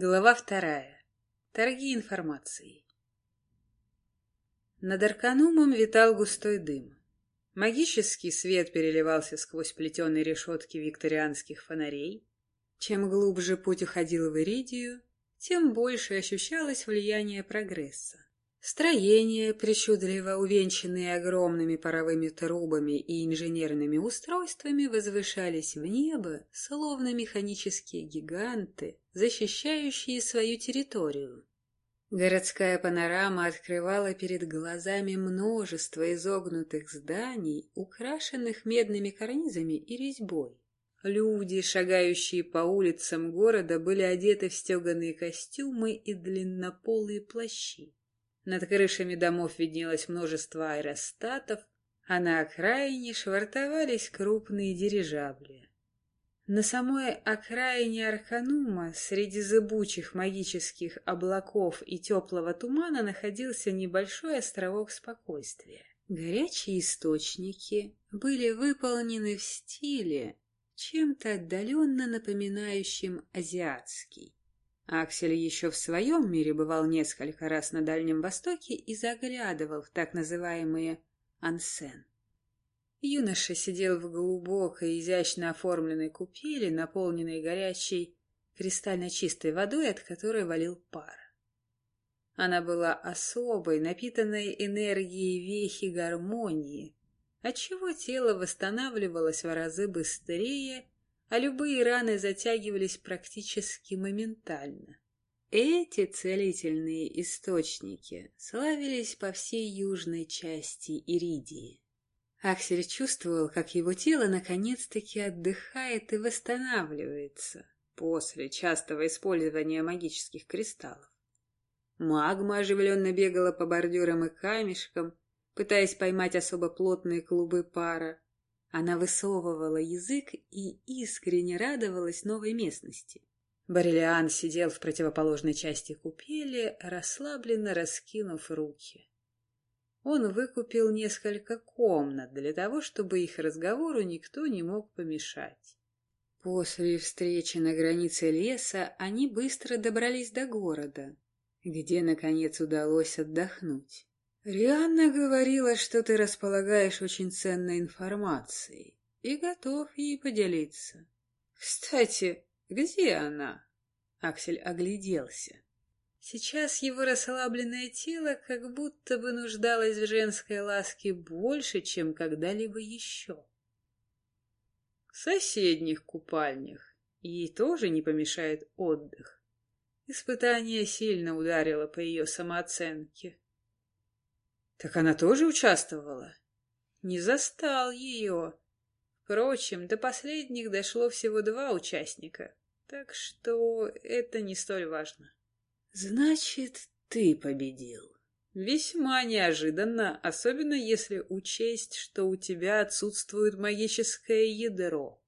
Глава вторая. Торги информацией. Над Арканумом витал густой дым. Магический свет переливался сквозь плетеные решетки викторианских фонарей. Чем глубже путь уходил в Иридию, тем больше ощущалось влияние прогресса. Строения, причудливо увенчанные огромными паровыми трубами и инженерными устройствами, возвышались в небо, словно механические гиганты, защищающие свою территорию. Городская панорама открывала перед глазами множество изогнутых зданий, украшенных медными карнизами и резьбой. Люди, шагающие по улицам города, были одеты в стеганые костюмы и длиннополые плащи. Над крышами домов виднелось множество аэростатов, а на окраине швартовались крупные дирижабли. На самой окраине Арханума, среди зыбучих магических облаков и теплого тумана, находился небольшой островок спокойствия. Горячие источники были выполнены в стиле, чем-то отдаленно напоминающим азиатский. Аксель еще в своем мире бывал несколько раз на Дальнем Востоке и заглядывал в так называемые ансен. Юноша сидел в глубокой, изящно оформленной купели, наполненной горячей, кристально чистой водой, от которой валил пар. Она была особой, напитанной энергией вехи гармонии, отчего тело восстанавливалось в разы быстрее а любые раны затягивались практически моментально. Эти целительные источники славились по всей южной части Иридии. Аксель чувствовал, как его тело наконец-таки отдыхает и восстанавливается после частого использования магических кристаллов. Магма оживленно бегала по бордюрам и камешкам, пытаясь поймать особо плотные клубы пара, она высовывала язык и искренне радовалась новой местности. Барелиан сидел в противоположной части купели, расслабленно раскинув руки. Он выкупил несколько комнат для того, чтобы их разговору никто не мог помешать. После встречи на границе леса они быстро добрались до города, где, наконец, удалось отдохнуть. Рианна говорила, что ты располагаешь очень ценной информацией и готов ей поделиться. Кстати, где она? Аксель огляделся. Сейчас его расслабленное тело как будто бы нуждалось в женской ласке больше, чем когда-либо еще. В соседних купальнях ей тоже не помешает отдых. Испытание сильно ударило по ее самооценке. Так она тоже участвовала? Не застал ее. Впрочем, до последних дошло всего два участника, так что это не столь важно. Значит, ты победил. Весьма неожиданно, особенно если учесть, что у тебя отсутствует магическое ядро.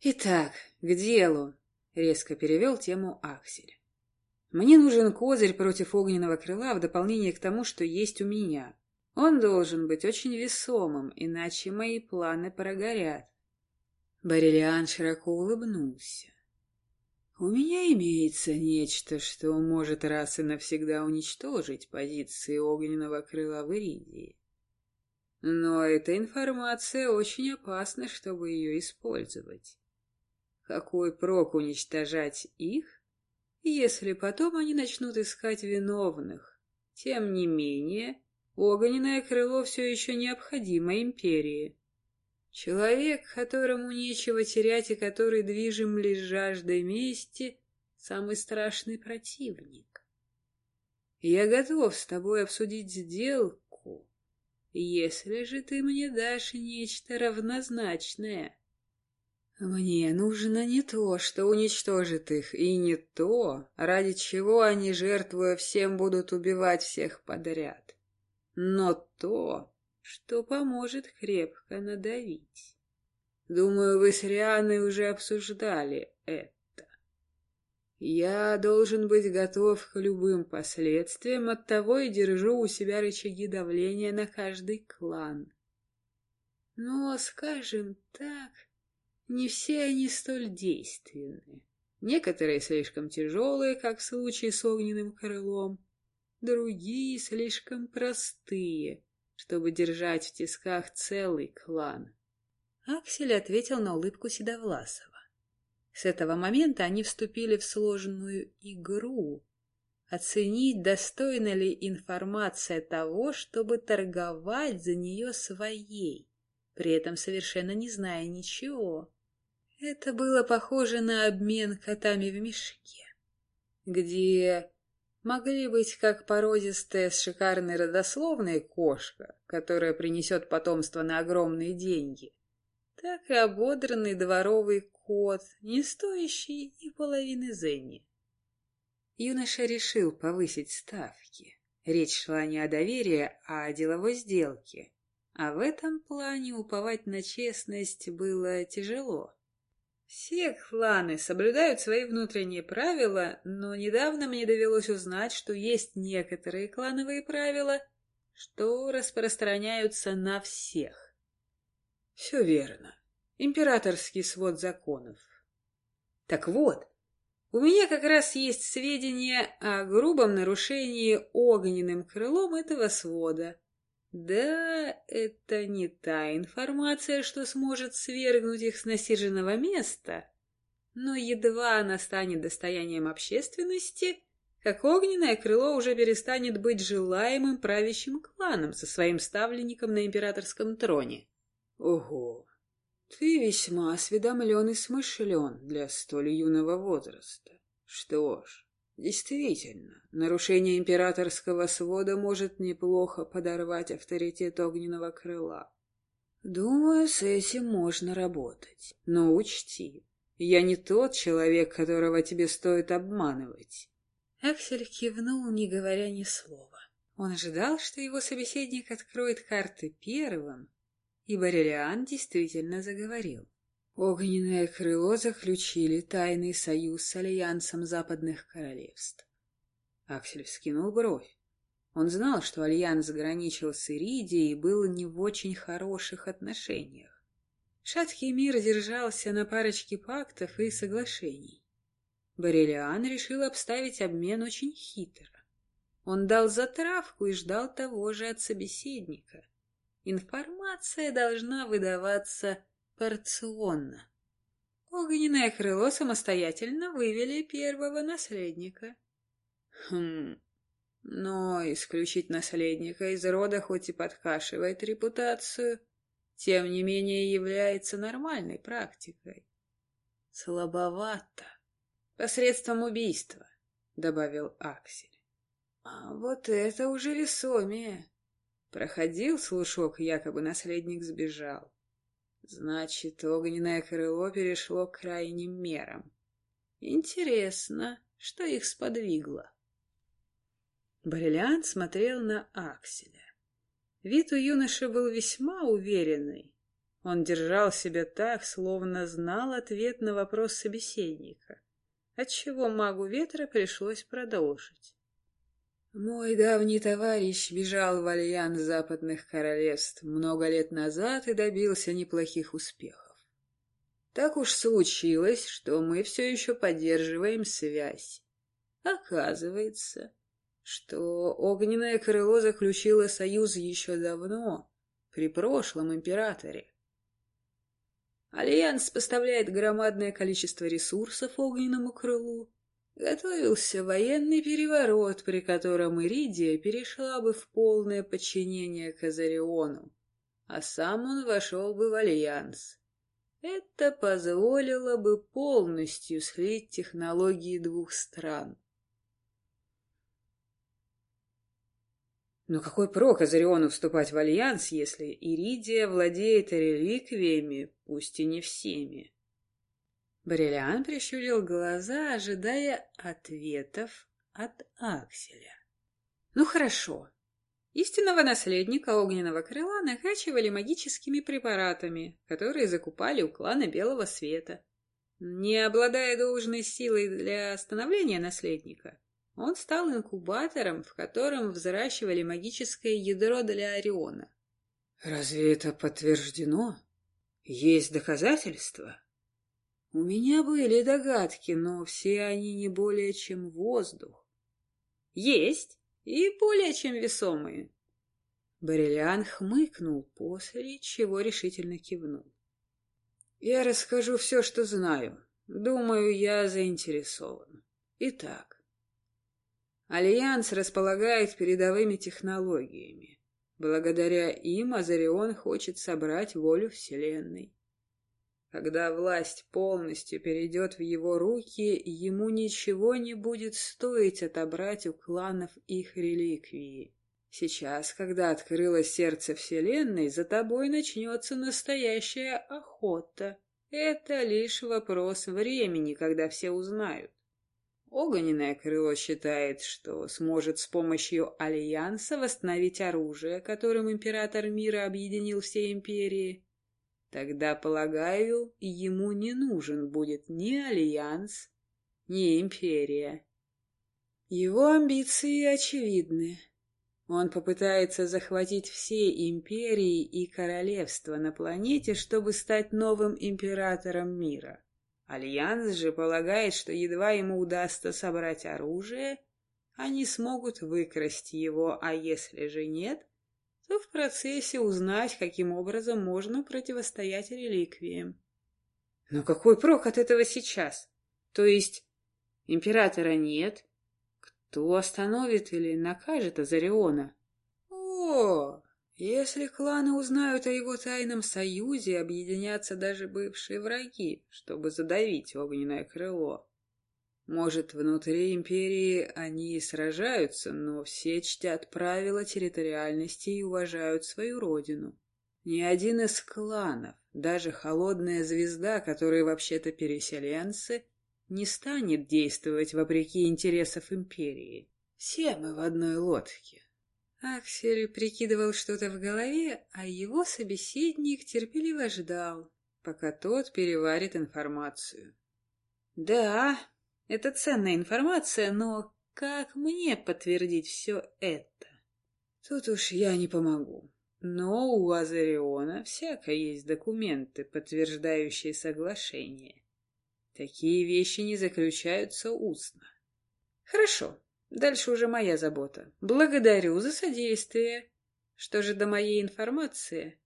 Итак, к делу, резко перевел тему Аксель. Мне нужен козырь против огненного крыла в дополнение к тому, что есть у меня. Он должен быть очень весомым, иначе мои планы прогорят. Барелиан широко улыбнулся. У меня имеется нечто, что может раз и навсегда уничтожить позиции огненного крыла в Иридии. Но эта информация очень опасна, чтобы ее использовать. Какой прок уничтожать их, если потом они начнут искать виновных. Тем не менее, огненное крыло все еще необходимо империи. Человек, которому нечего терять и который движим лишь жаждой мести, самый страшный противник. Я готов с тобой обсудить сделку, если же ты мне дашь нечто равнозначное. Мне нужно не то, что уничтожит их, и не то, ради чего они, жертвуя всем, будут убивать всех подряд, но то, что поможет крепко надавить. Думаю, вы с Рианой уже обсуждали это. Я должен быть готов к любым последствиям, оттого и держу у себя рычаги давления на каждый клан. Но, скажем так, не все они столь действенны. Некоторые слишком тяжелые, как в случае с огненным крылом, другие слишком простые, чтобы держать в тисках целый клан. Аксель ответил на улыбку Седовласова. С этого момента они вступили в сложную игру. Оценить, достойна ли информация того, чтобы торговать за нее своей, при этом совершенно не зная ничего. Это было похоже на обмен котами в мешке, где могли быть как породистая с шикарной родословной кошка, которая принесет потомство на огромные деньги, так и ободранный дворовый кот, не стоящий и половины зенни. Юноша решил повысить ставки. Речь шла не о доверии, а о деловой сделке. А в этом плане уповать на честность было тяжело. Все кланы соблюдают свои внутренние правила, но недавно мне довелось узнать, что есть некоторые клановые правила, что распространяются на всех. Все верно. Императорский свод законов. Так вот, у меня как раз есть сведения о грубом нарушении огненным крылом этого свода. Да, это не та информация, что сможет свергнуть их с насиженного места, но едва она станет достоянием общественности, как огненное крыло уже перестанет быть желаемым правящим кланом со своим ставленником на императорском троне. Ого! Ты весьма осведомлен и смышлен для столь юного возраста. Что ж, Действительно, нарушение императорского свода может неплохо подорвать авторитет огненного крыла. Думаю, с этим можно работать. Но учти, я не тот человек, которого тебе стоит обманывать. Аксель кивнул, не говоря ни слова. Он ожидал, что его собеседник откроет карты первым, и Барелиан действительно заговорил. Огненное крыло заключили тайный союз с Альянсом Западных Королевств. Аксель вскинул бровь. Он знал, что Альянс граничил с Иридией и был не в очень хороших отношениях. Шаткий мир держался на парочке пактов и соглашений. Барелиан решил обставить обмен очень хитро. Он дал затравку и ждал того же от собеседника. Информация должна выдаваться порционно. Огненное крыло самостоятельно вывели первого наследника. Хм, но исключить наследника из рода хоть и подкашивает репутацию, тем не менее является нормальной практикой. Слабовато. Посредством убийства, добавил Аксель. А вот это уже весомее. Проходил слушок, якобы наследник сбежал. Значит, огненное крыло перешло к крайним мерам. Интересно, что их сподвигло? Бриллиант смотрел на Акселя. Вид у юноши был весьма уверенный. Он держал себя так, словно знал ответ на вопрос собеседника, отчего магу ветра пришлось продолжить. Мой давний товарищ бежал в альянс западных королевств много лет назад и добился неплохих успехов. Так уж случилось, что мы все еще поддерживаем связь. Оказывается, что огненное крыло заключило союз еще давно, при прошлом императоре. Альянс поставляет громадное количество ресурсов огненному крылу, Готовился военный переворот, при котором Иридия перешла бы в полное подчинение Казариону, а сам он вошел бы в альянс. Это позволило бы полностью слить технологии двух стран. Но какой прок Азариону вступать в альянс, если Иридия владеет реликвиями, пусть и не всеми? Бриллиан прищурил глаза, ожидая ответов от Акселя. «Ну хорошо. Истинного наследника огненного крыла накачивали магическими препаратами, которые закупали у клана Белого Света. Не обладая должной силой для становления наследника, он стал инкубатором, в котором взращивали магическое ядро для Ориона. «Разве это подтверждено? Есть доказательства?» У меня были догадки, но все они не более чем воздух. Есть, и более чем весомые. Барелиан хмыкнул, после чего решительно кивнул. Я расскажу все, что знаю. Думаю, я заинтересован. Итак, Альянс располагает передовыми технологиями. Благодаря им Азарион хочет собрать волю Вселенной. Когда власть полностью перейдет в его руки, ему ничего не будет стоить отобрать у кланов их реликвии. Сейчас, когда открылось сердце Вселенной, за тобой начнется настоящая охота. Это лишь вопрос времени, когда все узнают. Огненное крыло считает, что сможет с помощью Альянса восстановить оружие, которым Император Мира объединил все империи. Тогда, полагаю, ему не нужен будет ни Альянс, ни Империя. Его амбиции очевидны. Он попытается захватить все империи и королевства на планете, чтобы стать новым императором мира. Альянс же полагает, что едва ему удастся собрать оружие, они смогут выкрасть его, а если же нет, то в процессе узнать, каким образом можно противостоять реликвиям. Но какой прок от этого сейчас? То есть императора нет? Кто остановит или накажет Азариона? О, если кланы узнают о его тайном союзе, объединятся даже бывшие враги, чтобы задавить огненное крыло. Может, внутри империи они и сражаются, но все чтят правила территориальности и уважают свою родину. Ни один из кланов, даже холодная звезда, которые вообще-то переселенцы, не станет действовать вопреки интересов империи. Все мы в одной лодке. Аксель прикидывал что-то в голове, а его собеседник терпеливо ждал, пока тот переварит информацию. Да, это ценная информация, но как мне подтвердить все это? Тут уж я не помогу. Но у Азариона всяко есть документы, подтверждающие соглашение. Такие вещи не заключаются устно. Хорошо, дальше уже моя забота. Благодарю за содействие. Что же до моей информации?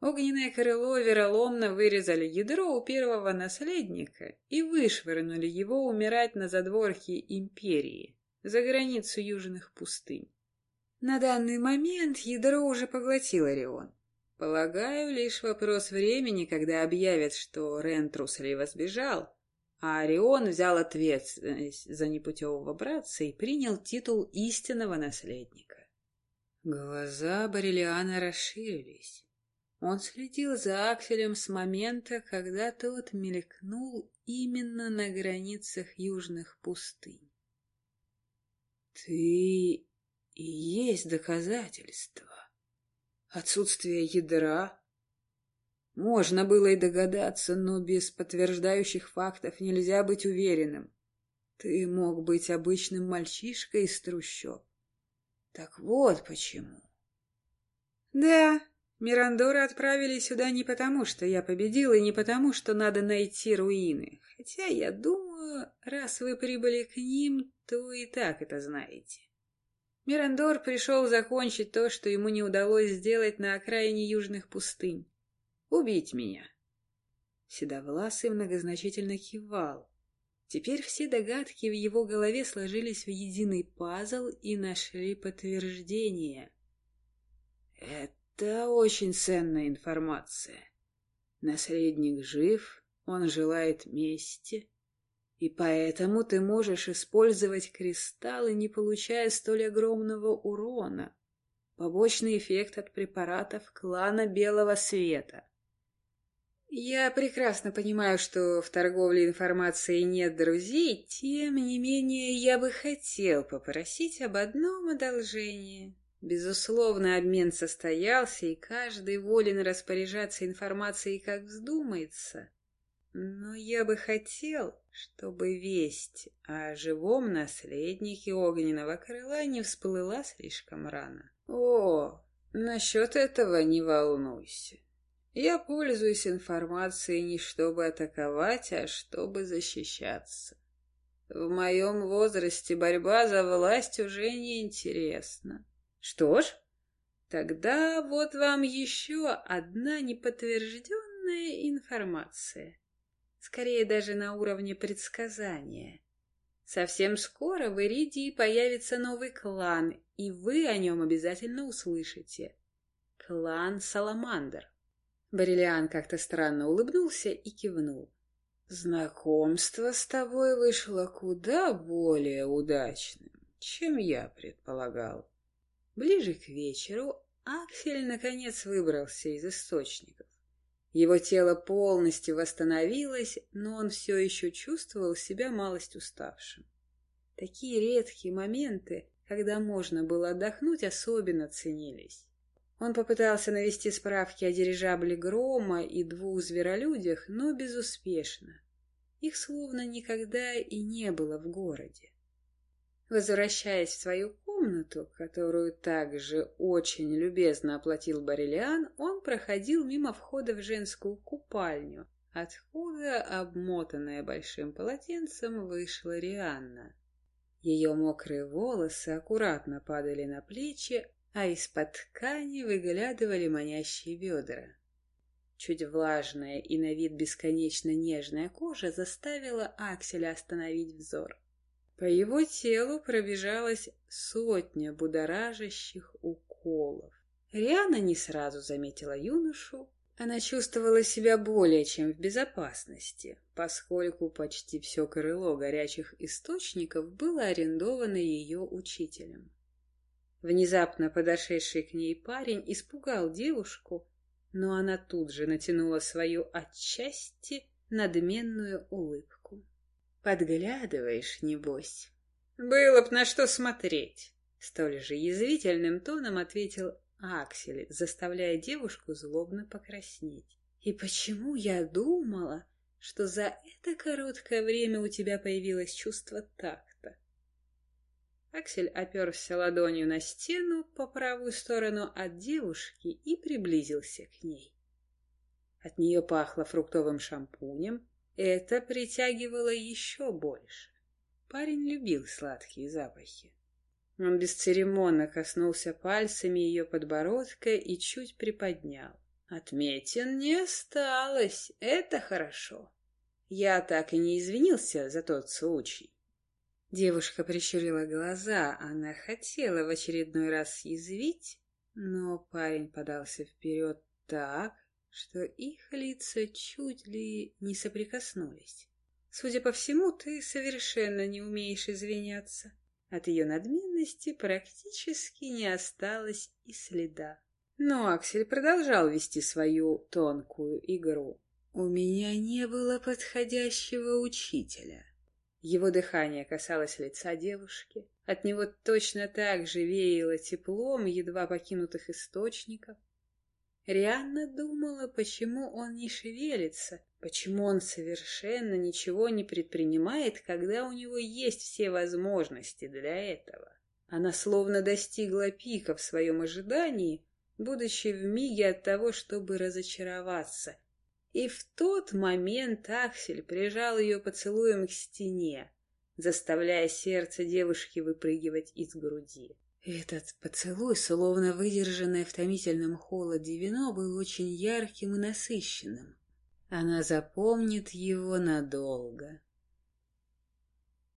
Огненное крыло вероломно вырезали ядро у первого наследника и вышвырнули его умирать на задворке империи, за границу южных пустынь. На данный момент ядро уже поглотил Орион. Полагаю, лишь вопрос времени, когда объявят, что Рен трусливо сбежал, а Орион взял ответственность за непутевого братца и принял титул истинного наследника. Глаза Барелиана расширились. Он следил за Акселем с момента, когда тот мелькнул именно на границах южных пустынь. «Ты и есть доказательство. Отсутствие ядра. Можно было и догадаться, но без подтверждающих фактов нельзя быть уверенным. Ты мог быть обычным мальчишкой из трущоб. Так вот почему». «Да», Мирандоры отправили сюда не потому, что я победил, и не потому, что надо найти руины. Хотя, я думаю, раз вы прибыли к ним, то и так это знаете. Мирандор пришел закончить то, что ему не удалось сделать на окраине южных пустынь. Убить меня. Седовласый многозначительно кивал. Теперь все догадки в его голове сложились в единый пазл и нашли подтверждение. Это это очень ценная информация. Наследник жив, он желает мести, и поэтому ты можешь использовать кристаллы, не получая столь огромного урона. Побочный эффект от препаратов клана Белого Света. Я прекрасно понимаю, что в торговле информацией нет друзей, тем не менее я бы хотел попросить об одном одолжении. Безусловно, обмен состоялся, и каждый волен распоряжаться информацией, как вздумается. Но я бы хотел, чтобы весть о живом наследнике огненного крыла не всплыла слишком рано. О, насчет этого не волнуйся. Я пользуюсь информацией не чтобы атаковать, а чтобы защищаться. В моем возрасте борьба за власть уже не интересна. Что ж, тогда вот вам еще одна неподтвержденная информация. Скорее даже на уровне предсказания. Совсем скоро в Иридии появится новый клан, и вы о нем обязательно услышите. Клан Саламандр. Барелиан как-то странно улыбнулся и кивнул. Знакомство с тобой вышло куда более удачным, чем я предполагал. Ближе к вечеру Аксель наконец выбрался из источников. Его тело полностью восстановилось, но он все еще чувствовал себя малость уставшим. Такие редкие моменты, когда можно было отдохнуть, особенно ценились. Он попытался навести справки о дирижабле Грома и двух зверолюдях, но безуспешно. Их словно никогда и не было в городе. Возвращаясь в свою комнату, которую также очень любезно оплатил Барелиан, он проходил мимо входа в женскую купальню, откуда, обмотанная большим полотенцем, вышла Рианна. Ее мокрые волосы аккуратно падали на плечи, а из-под ткани выглядывали манящие бедра. Чуть влажная и на вид бесконечно нежная кожа заставила Акселя остановить взор. По его телу пробежалась сотня будоражащих уколов. Риана не сразу заметила юношу. Она чувствовала себя более чем в безопасности, поскольку почти все крыло горячих источников было арендовано ее учителем. Внезапно подошедший к ней парень испугал девушку, но она тут же натянула свою отчасти надменную улыбку. «Подглядываешь, небось?» «Было б на что смотреть!» Столь же язвительным тоном ответил Аксель, заставляя девушку злобно покраснеть. «И почему я думала, что за это короткое время у тебя появилось чувство так? Аксель оперся ладонью на стену по правую сторону от девушки и приблизился к ней. От нее пахло фруктовым шампунем, это притягивало еще больше. Парень любил сладкие запахи. Он бесцеремонно коснулся пальцами ее подбородка и чуть приподнял. Отметин не осталось, это хорошо. Я так и не извинился за тот случай. Девушка прищурила глаза, она хотела в очередной раз язвить, но парень подался вперед так, что их лица чуть ли не соприкоснулись. Судя по всему, ты совершенно не умеешь извиняться. От ее надменности практически не осталось и следа. Но Аксель продолжал вести свою тонкую игру. У меня не было подходящего учителя. Его дыхание касалось лица девушки. От него точно так же веяло теплом едва покинутых источников. Рианна думала, почему он не шевелится, почему он совершенно ничего не предпринимает, когда у него есть все возможности для этого. Она словно достигла пика в своем ожидании, будучи в миге от того, чтобы разочароваться, и в тот момент Аксель прижал ее поцелуем к стене, заставляя сердце девушки выпрыгивать из груди. Этот поцелуй, словно выдержанное в томительном холоде вино, был очень ярким и насыщенным. Она запомнит его надолго.